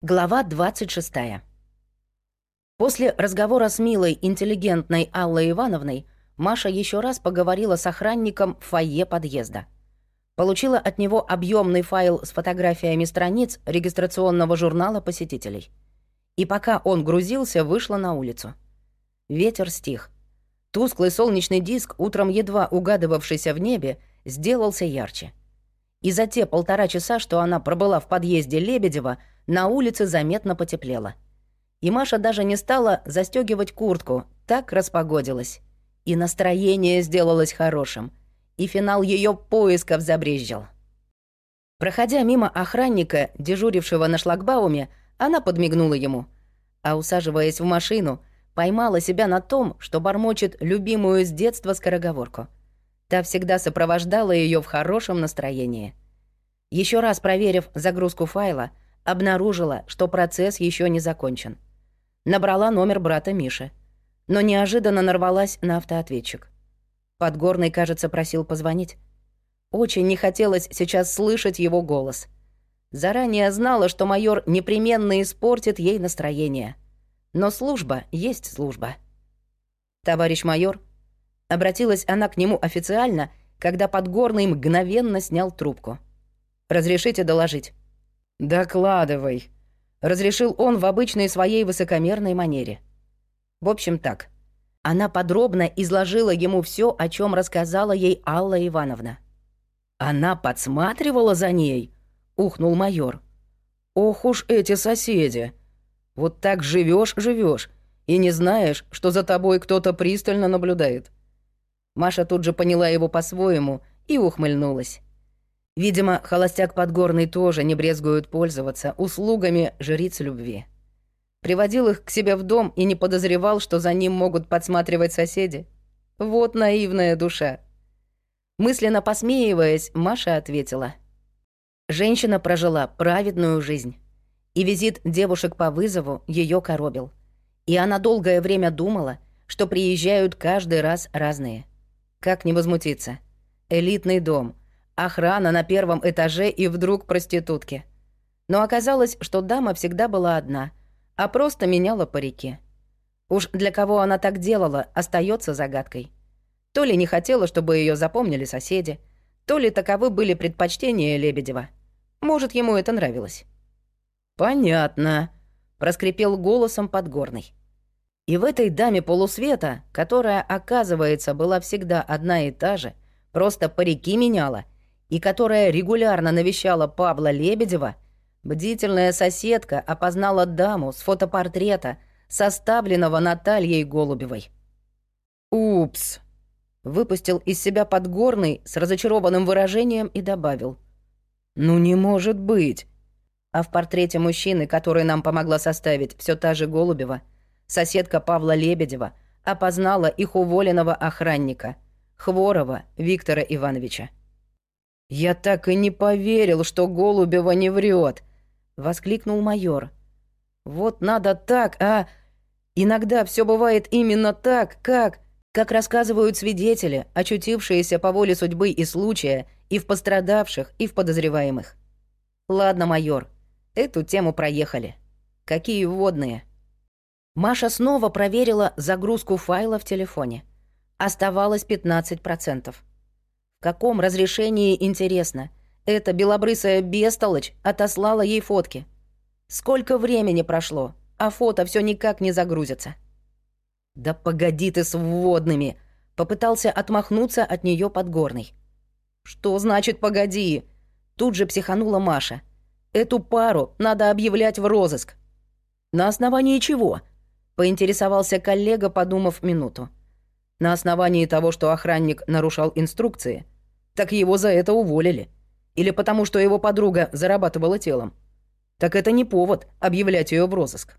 Глава 26. После разговора с милой, интеллигентной Аллой Ивановной Маша еще раз поговорила с охранником в фойе подъезда. Получила от него объемный файл с фотографиями страниц регистрационного журнала посетителей. И пока он грузился, вышла на улицу. Ветер стих. Тусклый солнечный диск, утром едва угадывавшийся в небе, сделался ярче. И за те полтора часа, что она пробыла в подъезде Лебедева, на улице заметно потеплело. И Маша даже не стала застегивать куртку, так распогодилась. И настроение сделалось хорошим. И финал ее поисков забрезжил. Проходя мимо охранника, дежурившего на шлагбауме, она подмигнула ему. А усаживаясь в машину, поймала себя на том, что бормочет любимую с детства скороговорку — Та всегда сопровождала ее в хорошем настроении. Еще раз проверив загрузку файла, обнаружила, что процесс еще не закончен. Набрала номер брата Миши, но неожиданно нарвалась на автоответчик. Подгорный, кажется, просил позвонить. Очень не хотелось сейчас слышать его голос. Заранее знала, что майор непременно испортит ей настроение. Но служба есть служба. «Товарищ майор», Обратилась она к нему официально, когда Подгорный мгновенно снял трубку. «Разрешите доложить?» «Докладывай», — разрешил он в обычной своей высокомерной манере. В общем, так. Она подробно изложила ему все, о чем рассказала ей Алла Ивановна. «Она подсматривала за ней?» — ухнул майор. «Ох уж эти соседи! Вот так живешь, живешь и не знаешь, что за тобой кто-то пристально наблюдает. Маша тут же поняла его по-своему и ухмыльнулась. Видимо, холостяк Подгорный тоже не брезгует пользоваться услугами жриц любви. Приводил их к себе в дом и не подозревал, что за ним могут подсматривать соседи. Вот наивная душа. Мысленно посмеиваясь, Маша ответила. Женщина прожила праведную жизнь. И визит девушек по вызову ее коробил. И она долгое время думала, что приезжают каждый раз разные. Как не возмутиться? Элитный дом, охрана на первом этаже и вдруг проститутки. Но оказалось, что дама всегда была одна, а просто меняла парики. Уж для кого она так делала, остается загадкой. То ли не хотела, чтобы ее запомнили соседи, то ли таковы были предпочтения Лебедева. Может, ему это нравилось. «Понятно», — проскрипел голосом Подгорный. И в этой даме полусвета, которая, оказывается, была всегда одна и та же, просто парики меняла, и которая регулярно навещала Павла Лебедева, бдительная соседка опознала даму с фотопортрета, составленного Натальей Голубевой. «Упс!» — выпустил из себя Подгорный с разочарованным выражением и добавил. «Ну не может быть!» А в портрете мужчины, который нам помогла составить все та же Голубева — Соседка Павла Лебедева опознала их уволенного охранника, Хворова Виктора Ивановича. «Я так и не поверил, что Голубева не врет, воскликнул майор. «Вот надо так, а... Иногда все бывает именно так, как... Как рассказывают свидетели, очутившиеся по воле судьбы и случая и в пострадавших, и в подозреваемых. Ладно, майор, эту тему проехали. Какие вводные?» Маша снова проверила загрузку файла в телефоне. Оставалось 15%. В каком разрешении, интересно, эта белобрысая бестолочь отослала ей фотки? Сколько времени прошло, а фото все никак не загрузится. «Да погоди ты с вводными!» Попытался отмахнуться от нее Подгорный. «Что значит «погоди»?» Тут же психанула Маша. «Эту пару надо объявлять в розыск». «На основании чего?» Поинтересовался коллега, подумав минуту. На основании того, что охранник нарушал инструкции, так его за это уволили. Или потому, что его подруга зарабатывала телом. Так это не повод объявлять ее в розыск.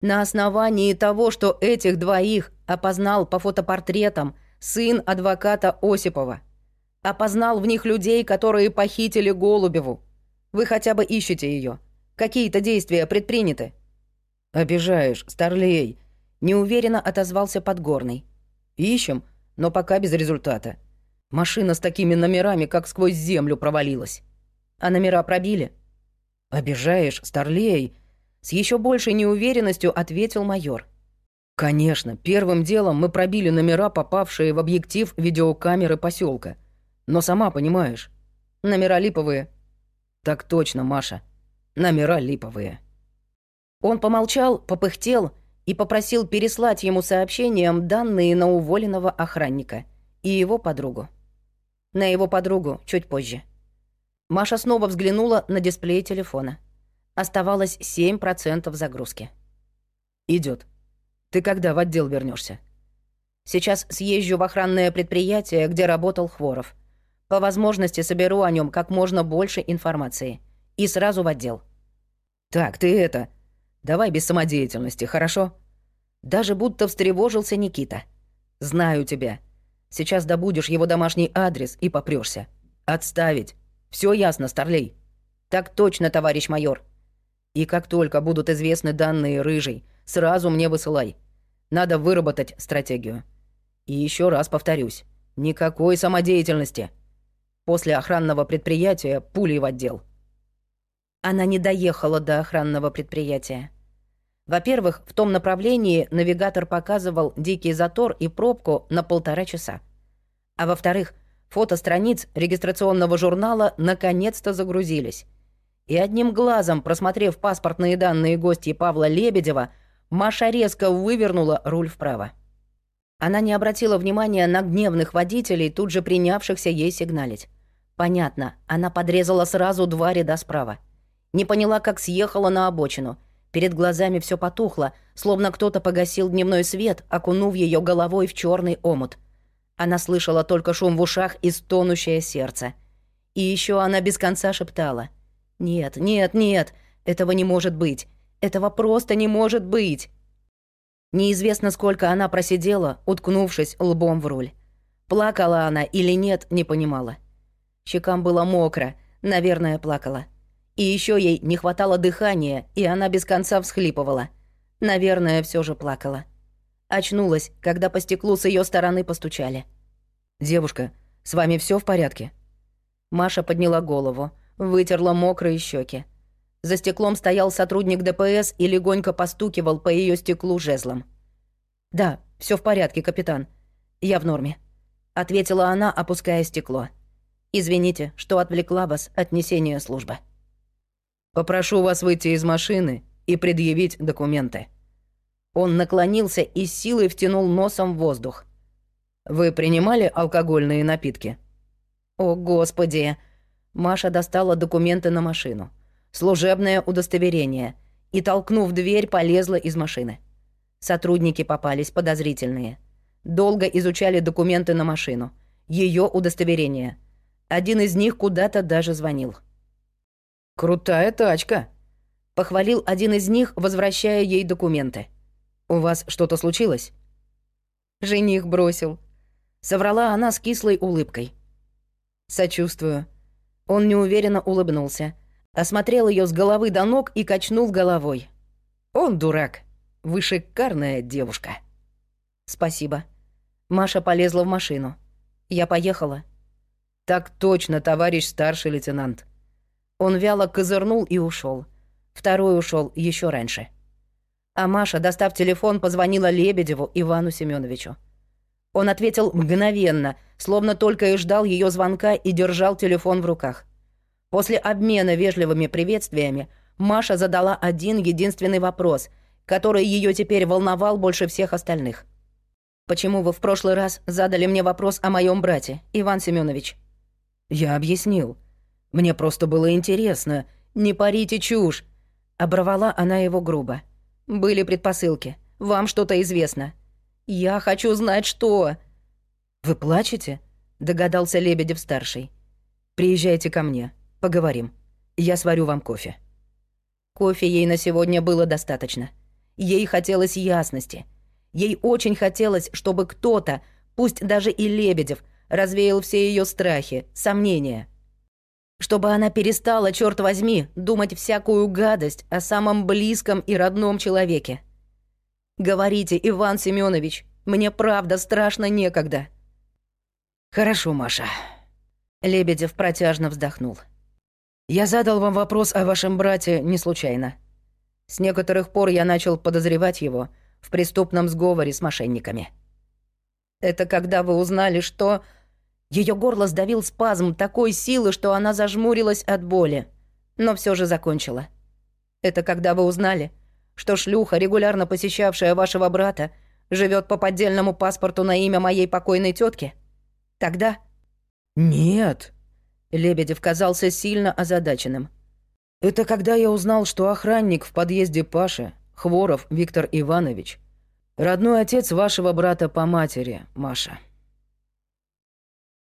На основании того, что этих двоих опознал по фотопортретам сын адвоката Осипова. Опознал в них людей, которые похитили Голубеву. Вы хотя бы ищете ее. Какие-то действия предприняты. «Обижаешь, старлей!» — неуверенно отозвался Подгорный. «Ищем, но пока без результата. Машина с такими номерами как сквозь землю провалилась. А номера пробили?» «Обижаешь, старлей!» С еще большей неуверенностью ответил майор. Конечно, первым делом мы пробили номера, попавшие в объектив видеокамеры поселка. Но сама понимаешь, номера липовые. Так точно, Маша. Номера липовые. Он помолчал, попыхтел и попросил переслать ему сообщением данные на уволенного охранника и его подругу. На его подругу чуть позже. Маша снова взглянула на дисплей телефона. Оставалось 7% загрузки. Идет. Ты когда в отдел вернешься? Сейчас съезжу в охранное предприятие, где работал Хворов. По возможности соберу о нем как можно больше информации. И сразу в отдел. Так, ты это... Давай без самодеятельности, хорошо? Даже будто встревожился Никита. Знаю тебя. Сейчас добудешь его домашний адрес и попрёшься. Отставить. Все ясно, Старлей? Так точно, товарищ майор. И как только будут известны данные рыжий, сразу мне высылай. Надо выработать стратегию. И еще раз повторюсь, никакой самодеятельности. После охранного предприятия пули в отдел. Она не доехала до охранного предприятия. Во-первых, в том направлении навигатор показывал дикий затор и пробку на полтора часа. А во-вторых, фото страниц регистрационного журнала наконец-то загрузились. И одним глазом, просмотрев паспортные данные гостей Павла Лебедева, Маша резко вывернула руль вправо. Она не обратила внимания на гневных водителей, тут же принявшихся ей сигналить. Понятно, она подрезала сразу два ряда справа. Не поняла, как съехала на обочину. Перед глазами все потухло, словно кто-то погасил дневной свет, окунув ее головой в черный омут. Она слышала только шум в ушах и стонущее сердце. И еще она без конца шептала. «Нет, нет, нет, этого не может быть. Этого просто не может быть!» Неизвестно, сколько она просидела, уткнувшись лбом в руль. Плакала она или нет, не понимала. Щекам было мокро, наверное, плакала. И еще ей не хватало дыхания, и она без конца всхлипывала. Наверное, все же плакала. Очнулась, когда по стеклу с ее стороны постучали. «Девушка, с вами все в порядке?» Маша подняла голову, вытерла мокрые щеки. За стеклом стоял сотрудник ДПС и легонько постукивал по ее стеклу жезлом. «Да, все в порядке, капитан. Я в норме», — ответила она, опуская стекло. «Извините, что отвлекла вас от несения службы». Попрошу вас выйти из машины и предъявить документы». Он наклонился и силой втянул носом в воздух. «Вы принимали алкогольные напитки?» «О, Господи!» Маша достала документы на машину. Служебное удостоверение. И, толкнув дверь, полезла из машины. Сотрудники попались подозрительные. Долго изучали документы на машину. Ее удостоверение. Один из них куда-то даже звонил. «Крутая тачка», — похвалил один из них, возвращая ей документы. «У вас что-то случилось?» «Жених бросил», — соврала она с кислой улыбкой. «Сочувствую». Он неуверенно улыбнулся, осмотрел ее с головы до ног и качнул головой. «Он дурак. Вы шикарная девушка». «Спасибо». Маша полезла в машину. «Я поехала». «Так точно, товарищ старший лейтенант». Он вяло козырнул и ушел. Второй ушел еще раньше. А Маша, достав телефон, позвонила Лебедеву Ивану Семеновичу. Он ответил мгновенно, словно только и ждал ее звонка и держал телефон в руках. После обмена вежливыми приветствиями Маша задала один единственный вопрос, который ее теперь волновал больше всех остальных. «Почему вы в прошлый раз задали мне вопрос о моем брате, Иван Семенович? «Я объяснил», мне просто было интересно. Не парите чушь!» Оборвала она его грубо. «Были предпосылки. Вам что-то известно. Я хочу знать, что...» «Вы плачете?» — догадался Лебедев-старший. «Приезжайте ко мне. Поговорим. Я сварю вам кофе». Кофе ей на сегодня было достаточно. Ей хотелось ясности. Ей очень хотелось, чтобы кто-то, пусть даже и Лебедев, развеял все ее страхи, сомнения. Чтобы она перестала, черт возьми, думать всякую гадость о самом близком и родном человеке. Говорите, Иван Семенович, мне правда страшно некогда. Хорошо, Маша. Лебедев протяжно вздохнул. Я задал вам вопрос о вашем брате не случайно. С некоторых пор я начал подозревать его в преступном сговоре с мошенниками. Это когда вы узнали, что... Ее горло сдавил спазм такой силы, что она зажмурилась от боли, но все же закончила. Это когда вы узнали, что шлюха, регулярно посещавшая вашего брата, живет по поддельному паспорту на имя моей покойной тетки? Тогда... Нет. Лебедев казался сильно озадаченным. Это когда я узнал, что охранник в подъезде Паши, Хворов Виктор Иванович, родной отец вашего брата по матери, Маша.